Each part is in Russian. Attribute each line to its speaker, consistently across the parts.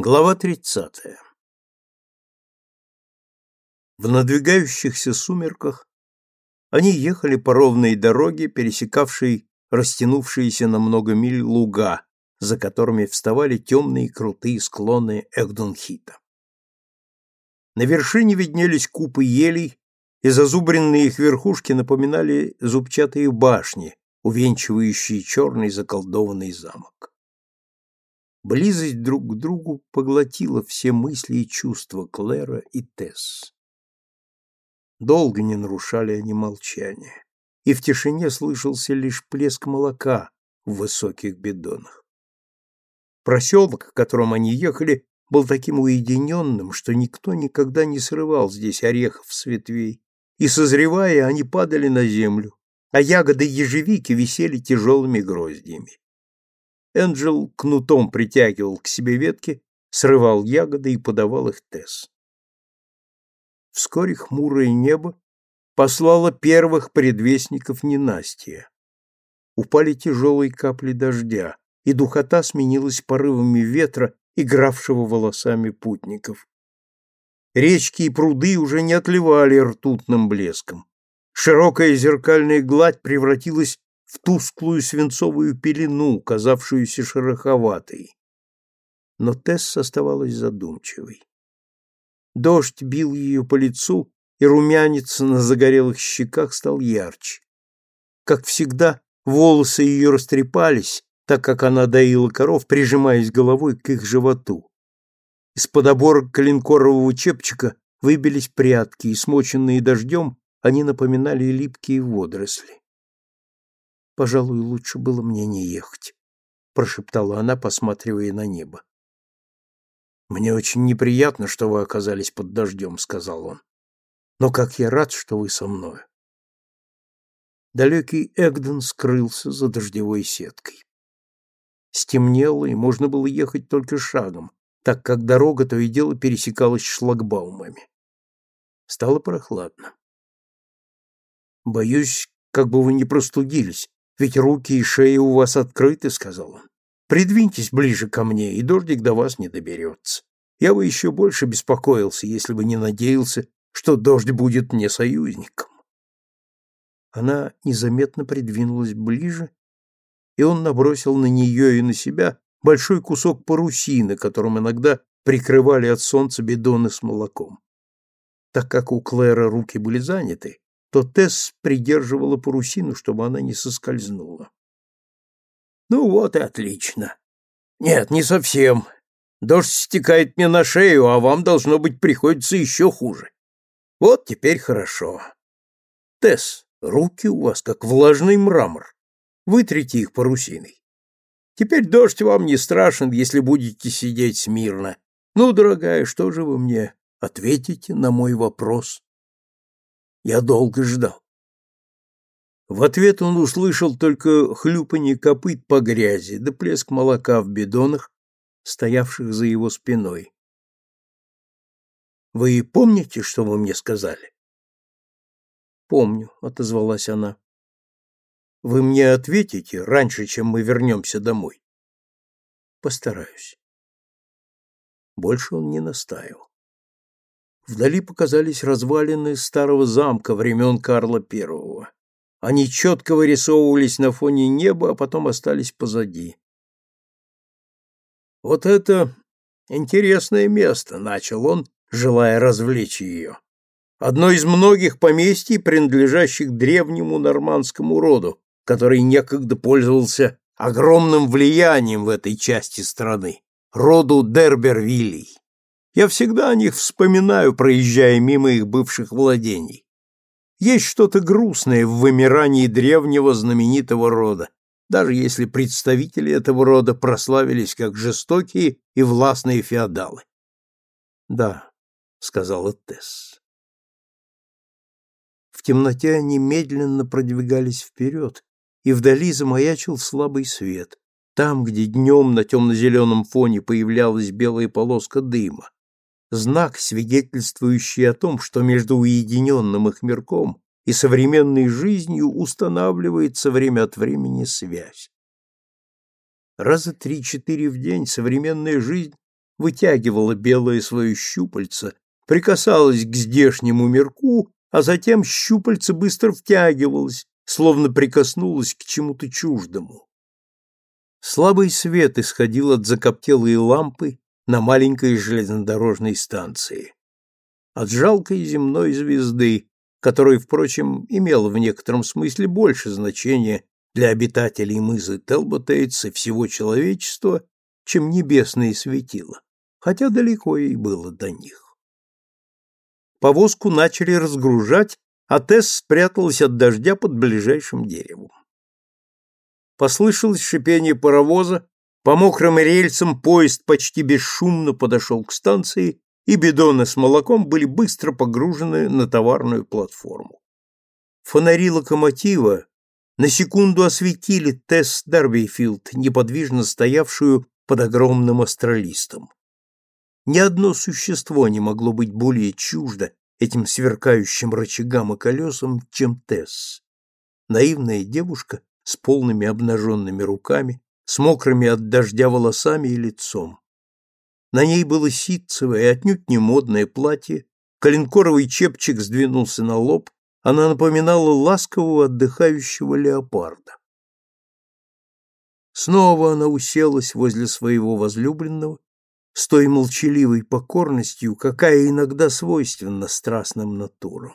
Speaker 1: Глава 30. В надвигающихся сумерках они ехали по ровной дороге, пересекавшей растянувшиеся на много миль луга, за которыми вставали темные крутые склоны Эгдунхита. На вершине виднелись купы елей, и зазубренные их верхушки напоминали зубчатые башни, увенчивающие черный заколдованный замок. Близость друг к другу поглотила все мысли и чувства Клэра и Тесс. Долго не нарушали они молчание, и в тишине слышался лишь плеск молока в высоких бидонах. Проселок, к которому они ехали, был таким уединенным, что никто никогда не срывал здесь орехов с ветвей, и, созревая, они падали на землю, а ягоды ежевики висели тяжелыми гроздьями. Энджел кнутом притягивал к себе ветки, срывал ягоды и подавал их Тесс. Вскоре хмурое небо послало первых предвестников ненастья. Упали тяжелые капли дождя, и духота сменилась порывами ветра, игравшего волосами путников. Речки и пруды уже не отливали ртутным блеском. Широкая зеркальная гладь превратилась в тусклую свинцовую пелену, казавшуюся шероховатой. Но Тесс оставалась задумчивой. Дождь бил ее по лицу, и румянец на загорелых щеках стал ярче. Как всегда, волосы ее растрепались, так как она доила коров, прижимаясь головой к их животу. Из-под оборок коленкорового чепчика выбились прятки, и, смоченные дождем, они напоминали липкие водоросли. Пожалуй, лучше было мне не ехать, прошептала она, посматривая на небо. Мне очень неприятно, что вы оказались под дождем», — сказал он. Но как я рад, что вы со мной. Далекий Эгден скрылся за дождевой сеткой. Стемнело, и можно было ехать только шагом, так как дорога то и дело пересекалась шлагбаумами. Стало прохладно. Боюсь, как бы вы не простудились, ведь руки и шея у вас открыты, — сказал он. Придвиньтесь ближе ко мне, и дождик до вас не доберется. Я бы еще больше беспокоился, если бы не надеялся, что дождь будет мне союзником. Она незаметно придвинулась ближе, и он набросил на нее и на себя большой кусок парусины, которым иногда прикрывали от солнца бидоны с молоком. Так как у Клэра руки были заняты, то Тесс придерживала парусину, чтобы она не соскользнула. «Ну вот и отлично. Нет, не совсем. Дождь стекает мне на шею, а вам, должно быть, приходится еще хуже. Вот теперь хорошо. Тесс, руки у вас как влажный мрамор. Вытрите их парусиной. Теперь дождь вам не страшен, если будете сидеть смирно. Ну, дорогая, что же вы мне ответите на мой вопрос?» Я долго ждал. В ответ он услышал только хлюпанье копыт по грязи да плеск молока в бидонах, стоявших за его спиной. «Вы помните, что вы мне сказали?» «Помню», — отозвалась она. «Вы мне ответите раньше, чем мы вернемся домой?» «Постараюсь». Больше он не настаивал. Вдали показались развалины старого замка времен Карла I. Они четко вырисовывались на фоне неба, а потом остались позади. «Вот это интересное место», — начал он, желая развлечь ее. «Одно из многих поместий, принадлежащих древнему нормандскому роду, который некогда пользовался огромным влиянием в этой части страны, роду Дербервилей. Я всегда о них вспоминаю, проезжая мимо их бывших владений. Есть что-то грустное в вымирании древнего знаменитого рода, даже если представители этого рода прославились как жестокие и властные феодалы. «Да», — сказала Тесс. В темноте они медленно продвигались вперед, и вдали замаячил слабый свет, там, где днем на темно-зеленом фоне появлялась белая полоска дыма знак, свидетельствующий о том, что между уединенным их и современной жизнью устанавливается время от времени связь. Раза три-четыре в день современная жизнь вытягивала белое свое щупальце, прикасалась к здешнему мирку, а затем щупальце быстро втягивалось, словно прикоснулось к чему-то чуждому. Слабый свет исходил от закоптелой лампы на маленькой железнодорожной станции. От жалкой земной звезды, которая, впрочем, имела в некотором смысле больше значения для обитателей мызы Телботейтс и всего человечества, чем небесные светила, хотя далеко и было до них. Повозку начали разгружать, а Тесс спряталась от дождя под ближайшим деревом. Послышалось шипение паровоза, по мокрым рельсам поезд почти бесшумно подошел к станции, и бидоны с молоком были быстро погружены на товарную платформу. Фонари локомотива на секунду осветили Тесс Дарбейфилд, неподвижно стоявшую под огромным астролистом. Ни одно существо не могло быть более чуждо этим сверкающим рычагам и колесам, чем Тесс. Наивная девушка с полными обнаженными руками, с мокрыми от дождя волосами и лицом. На ней было ситцевое и отнюдь не модное платье, коленкоровый чепчик сдвинулся на лоб, она напоминала ласкового отдыхающего леопарда. Снова она уселась возле своего возлюбленного с той молчаливой покорностью, какая иногда свойственна страстным натурам.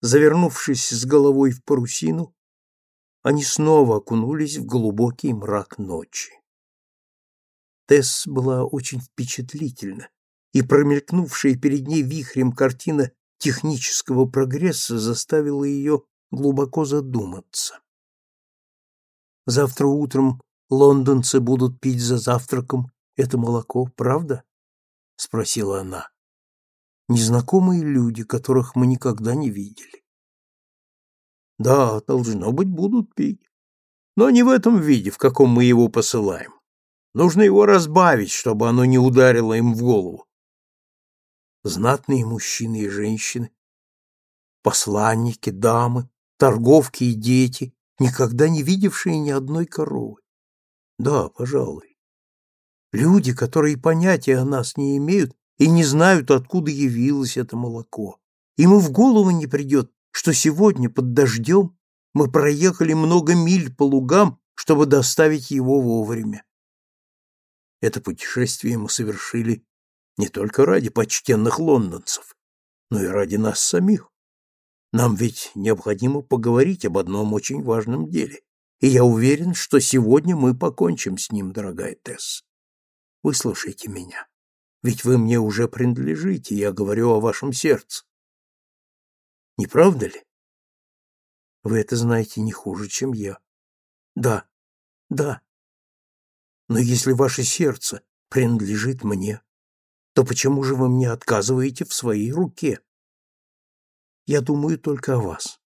Speaker 1: Завернувшись с головой в парусину, они снова окунулись в глубокий мрак ночи. Тесс была очень впечатлительна, и промелькнувшая перед ней вихрем картина технического прогресса заставила ее глубоко задуматься. Завтра утром лондонцы будут пить за завтраком это молоко, правда? спросила она. Незнакомые люди, которых мы никогда не видели. Да, должно быть, будут пить. Но не в этом виде, в каком мы его посылаем. Нужно его разбавить, чтобы оно не ударило им в голову. Знатные мужчины и женщины, посланники, дамы, торговки и дети, никогда не видевшие ни одной коровы. Да, пожалуй. Люди, которые понятия о нас не имеют и не знают, откуда явилось это молоко. Им и в голову не придет, что сегодня под дождем мы проехали много миль по лугам, чтобы доставить его вовремя. Это путешествие мы совершили не только ради почтенных лондонцев, но и ради нас самих. Нам ведь необходимо поговорить об одном очень важном деле, и я уверен, что сегодня мы покончим с ним, дорогая Тесс. Выслушайте меня, ведь вы мне уже принадлежите, я говорю о вашем сердце. Не правда ли? Вы это знаете не хуже, чем я. Да, да. Но если ваше сердце принадлежит мне, то почему же вы мне отказываете в своей руке? Я думаю только о вас.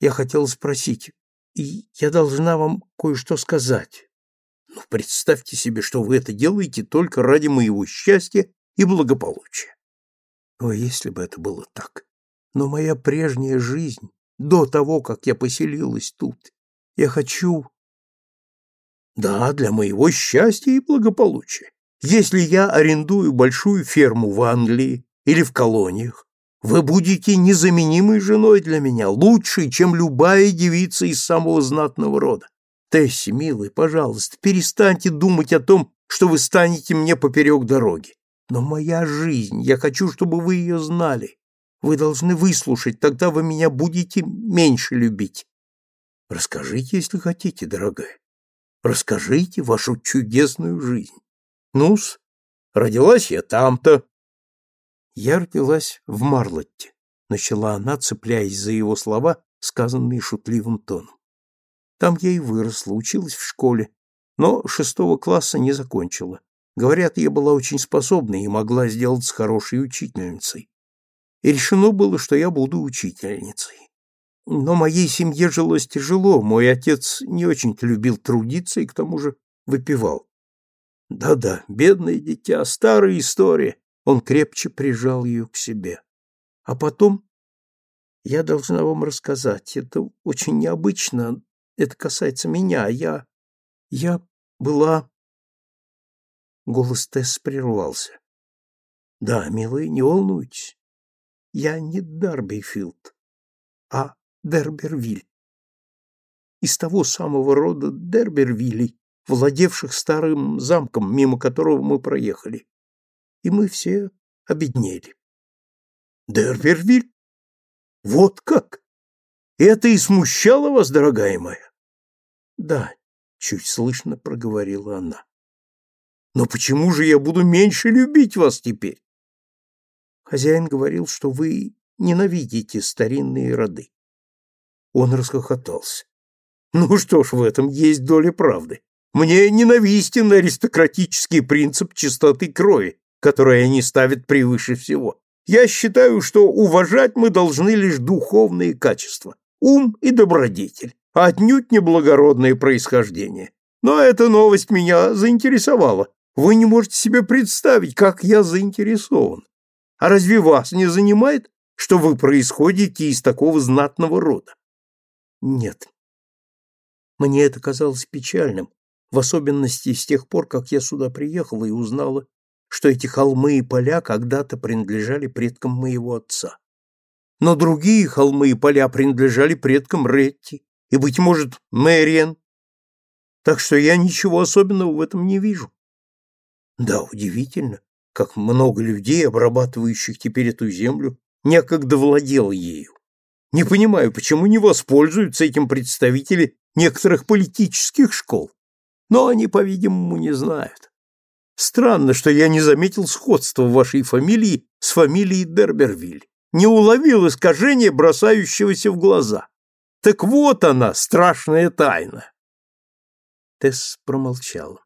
Speaker 1: Я хотела спросить, и я должна вам кое-что сказать. Но представьте себе, что вы это делаете только ради моего счастья и благополучия. О, если бы это было так! Но моя прежняя жизнь, до того, как я поселилась тут, я хочу... Да, для моего счастья и благополучия. Если я арендую большую ферму в Англии или в колониях, вы будете незаменимой женой для меня, лучшей, чем любая девица из самого знатного рода. Тесси, милый, пожалуйста, перестаньте думать о том, что вы станете мне поперек дороги. Но моя жизнь, я хочу, чтобы вы ее знали. Вы должны выслушать, тогда вы меня будете меньше любить. Расскажите, если хотите, дорогая. Расскажите вашу чудесную жизнь. Ну-с, родилась я там-то. Я родилась в Марлотте, начала она, цепляясь за его слова, сказанные шутливым тоном. Там я и выросла, училась в школе, но шестого класса не закончила. Говорят, я была очень способной и могла сделаться хорошей учительницей и решено было, что я буду учительницей. Но моей семье жилось тяжело, мой отец не очень-то любил трудиться и к тому же выпивал. Да-да, бедное дитя, старая история. Он крепче прижал ее к себе. А потом я должна вам рассказать. Это очень необычно. Это касается меня. Я... Я была... Голос Тесс прервался. Да, милые, не волнуйтесь. Я не Дарбифилд, а Дербервиль. Из того самого рода Дербервилей, владевших старым замком, мимо которого мы проехали. И мы все обеднели. Дербервиль? Вот как? Это и смущало вас, дорогая моя? Да, чуть слышно проговорила она. Но почему же я буду меньше любить вас теперь? Хозяин говорил, что вы ненавидите старинные роды. Он расхохотался. Ну что ж, в этом есть доля правды. Мне ненавистен аристократический принцип чистоты крови, который они ставят превыше всего. Я считаю, что уважать мы должны лишь духовные качества, ум и добродетель, а отнюдь не благородное происхождение. Но эта новость меня заинтересовала. Вы не можете себе представить, как я заинтересован. А разве вас не занимает, что вы происходите из такого знатного рода? Нет. Мне это казалось печальным, в особенности с тех пор, как я сюда приехала и узнала, что эти холмы и поля когда-то принадлежали предкам моего отца. Но другие холмы и поля принадлежали предкам Ретти и, быть может, Мэриэн. Так что я ничего особенного в этом не вижу. Да, удивительно, как много людей, обрабатывающих теперь эту землю, некогда владело ею. Не понимаю, почему не воспользуются этим представители некоторых политических школ. Но они, по-видимому, не знают. Странно, что я не заметил сходства вашей фамилии с фамилией Дербервиль, не уловил искажения, бросающегося в глаза. Так вот она, страшная тайна. Тесс промолчала.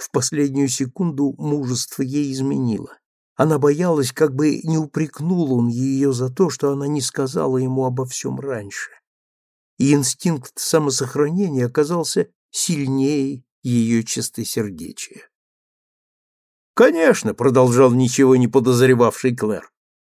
Speaker 1: В последнюю секунду мужество ей изменило. Она боялась, как бы не упрекнул он ее за то, что она не сказала ему обо всем раньше. И инстинкт самосохранения оказался сильнее ее чистосердечия. «Конечно», — продолжал ничего не подозревавший Клэр,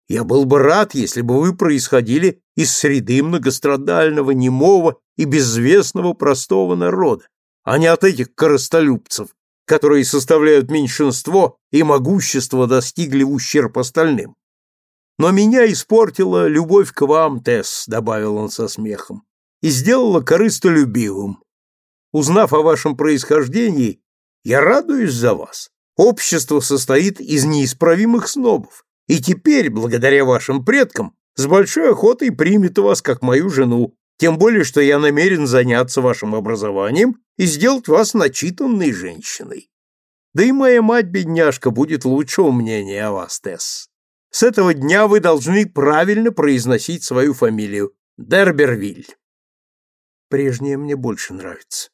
Speaker 1: «я был бы рад, если бы вы происходили из среды многострадального, немого и безвестного простого народа, а не от этих коростолюбцев, которые составляют меньшинство и могущество достигли в ущерб остальным. Но меня испортила любовь к вам, Тесс, добавил он со смехом, и сделала корыстолюбивым. Узнав о вашем происхождении, я радуюсь за вас. Общество состоит из неисправимых снобов, и теперь, благодаря вашим предкам, с большой охотой примет вас как мою жену, тем более, что я намерен заняться вашим образованием и сделать вас начитанной женщиной. Да и моя мать-бедняжка будет лучшего мнения о вас, Тесс. С этого дня вы должны правильно произносить свою фамилию – Дербервиль. Прежняя мне больше нравится.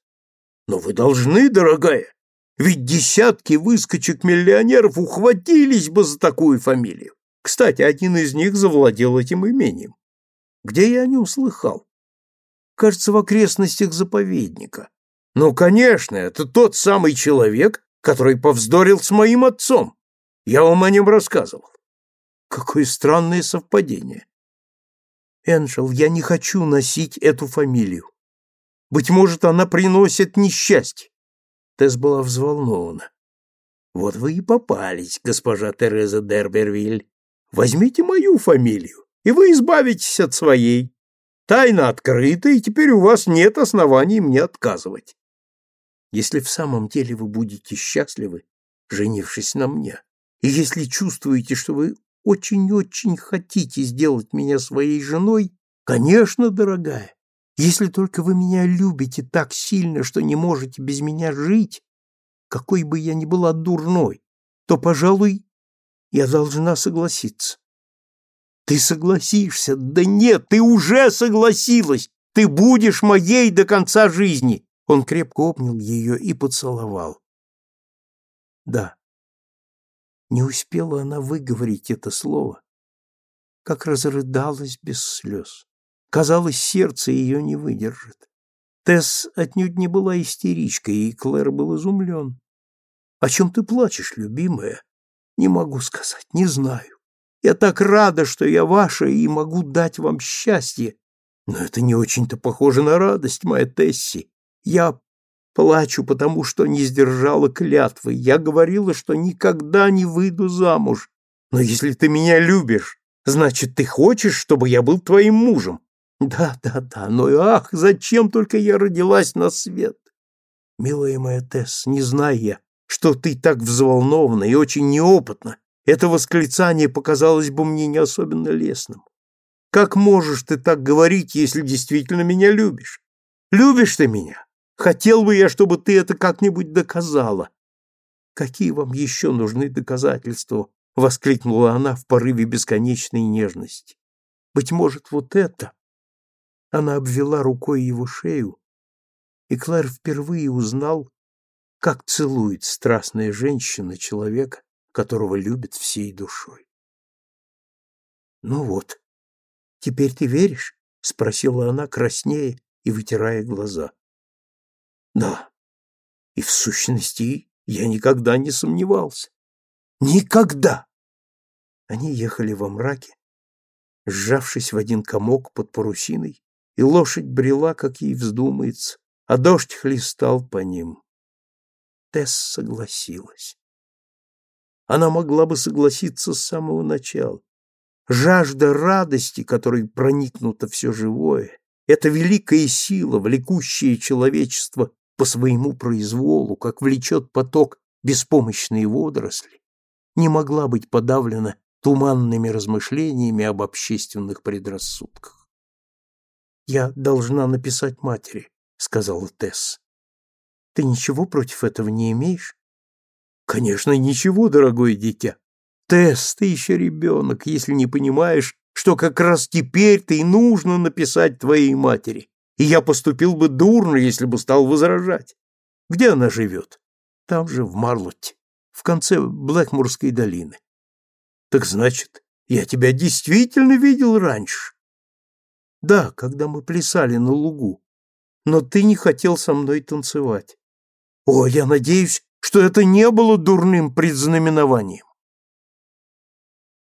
Speaker 1: Но вы должны, дорогая, ведь десятки выскочек-миллионеров ухватились бы за такую фамилию. Кстати, один из них завладел этим имением. Где я не услыхал? кажется, в окрестностях заповедника. Ну, конечно, это тот самый человек, который повздорил с моим отцом. Я вам о нем рассказывал. Какое странное совпадение. Энджел, я не хочу носить эту фамилию. Быть может, она приносит несчастье. Тесс была взволнована. Вот вы и попались, госпожа Тереза Дербервиль. Возьмите мою фамилию, и вы избавитесь от своей. Тайна открыта, и теперь у вас нет оснований мне отказывать. Если в самом деле вы будете счастливы, женившись на мне, и если чувствуете, что вы очень-очень хотите сделать меня своей женой, конечно, дорогая, если только вы меня любите так сильно, что не можете без меня жить, какой бы я ни была дурной, то, пожалуй, я должна согласиться. Ты согласишься? Да нет, ты уже согласилась. Ты будешь моей до конца жизни. Он крепко обнял ее и поцеловал. Да. Не успела она выговорить это слово, как разрыдалась без слез. Казалось, сердце ее не выдержит. Тесс отнюдь не была истеричкой, и Клэр был изумлен. — О чем ты плачешь, любимая? — Не могу сказать, не знаю. Я так рада, что я ваша и могу дать вам счастье. Но это не очень-то похоже на радость, моя Тесси. Я Плачу, потому что не сдержала клятвы. Я говорила, что никогда не выйду замуж. Но если ты меня любишь, значит, ты хочешь, чтобы я был твоим мужем. Да, да, да, но ах, зачем только я родилась на свет? Милая моя Тесс, не зная я, что ты так взволнована и очень неопытна, это восклицание показалось бы мне не особенно лестным. Как можешь ты так говорить, если действительно меня любишь? Любишь ты меня? Хотел бы я, чтобы ты это как-нибудь доказала. Какие вам еще нужны доказательства? воскликнула она в порыве бесконечной нежности. Быть может, вот это? Она обвела рукой его шею, и Клэр впервые узнал, как целует страстная женщина человека, которого любит всей душой. Ну вот, теперь ты веришь? спросила она краснее и вытирая глаза. Да. И в сущности я никогда не сомневался. Никогда. Они ехали во мраке, сжавшись в один комок под парусиной, и лошадь брела, как ей вздумается, а дождь хлестал по ним. Тесс согласилась. Она могла бы согласиться с самого начала. Жажда радости, которой проникнуто все живое, это великая сила, влекущая человечество по своему произволу, как влечет поток беспомощные водоросли, не могла быть подавлена туманными размышлениями об общественных предрассудках. «Я должна написать матери», — сказала Тесс. «Ты ничего против этого не имеешь?» Конечно, ничего, дорогое дитя. Тесс, ты еще ребенок, если не понимаешь, что как раз теперь-то и нужно написать твоей матери. И я поступил бы дурно, если бы стал возражать. Где она живет? Там же, в Марлотте, в конце Блэкмурской долины. Так значит, я тебя действительно видел раньше? Да, когда мы плясали на лугу. Но ты не хотел со мной танцевать. О, я надеюсь, что это не было дурным предзнаменованием.